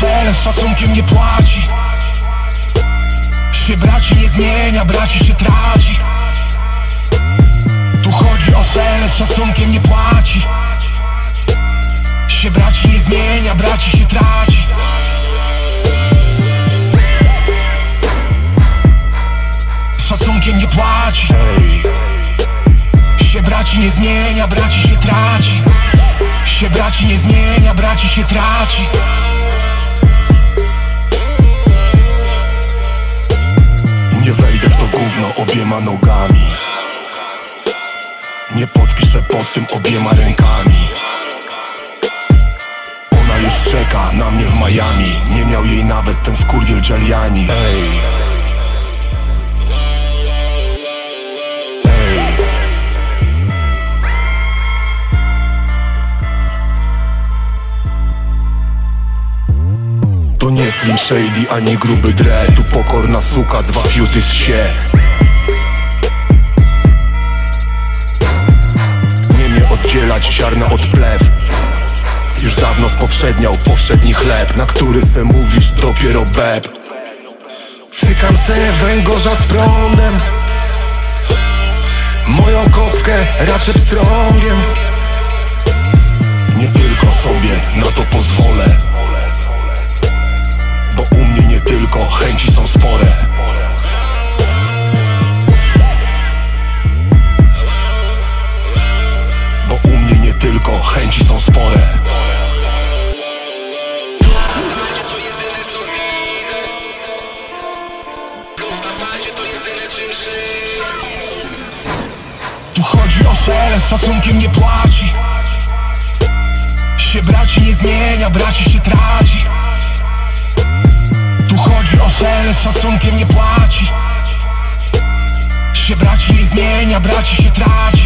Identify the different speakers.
Speaker 1: cele, z szacunkiem nie płaci. Się braci nie zmienia, braci się traci Tu chodzi o cele, z szacunkiem nie płaci. Się braci nie zmienia, braci się traci szacunkiem nie płaci. Się braci nie zmienia, braci się traci Się braci nie zmienia, braci się traci obiema nogami. Nie podpiszę pod tym obiema rękami. Ona już czeka na mnie w Miami. Nie miał jej nawet ten skurwiel Giuliani. Ej. To nie Slim Shady ani gruby dre Tu pokorna suka, dwa fiuty z sie ziarna od plew. Już dawno spowszedniał powszedni chleb Na który se mówisz dopiero beb. Cykam se węgorza z prądem. Moją kotkę raczej pstrągiem O cele, z szacunkiem nie płaci. Się braci nie zmienia, braci się traci. Tu chodzi o cele, z szacunkiem nie płaci. Się braci nie zmienia, braci się traci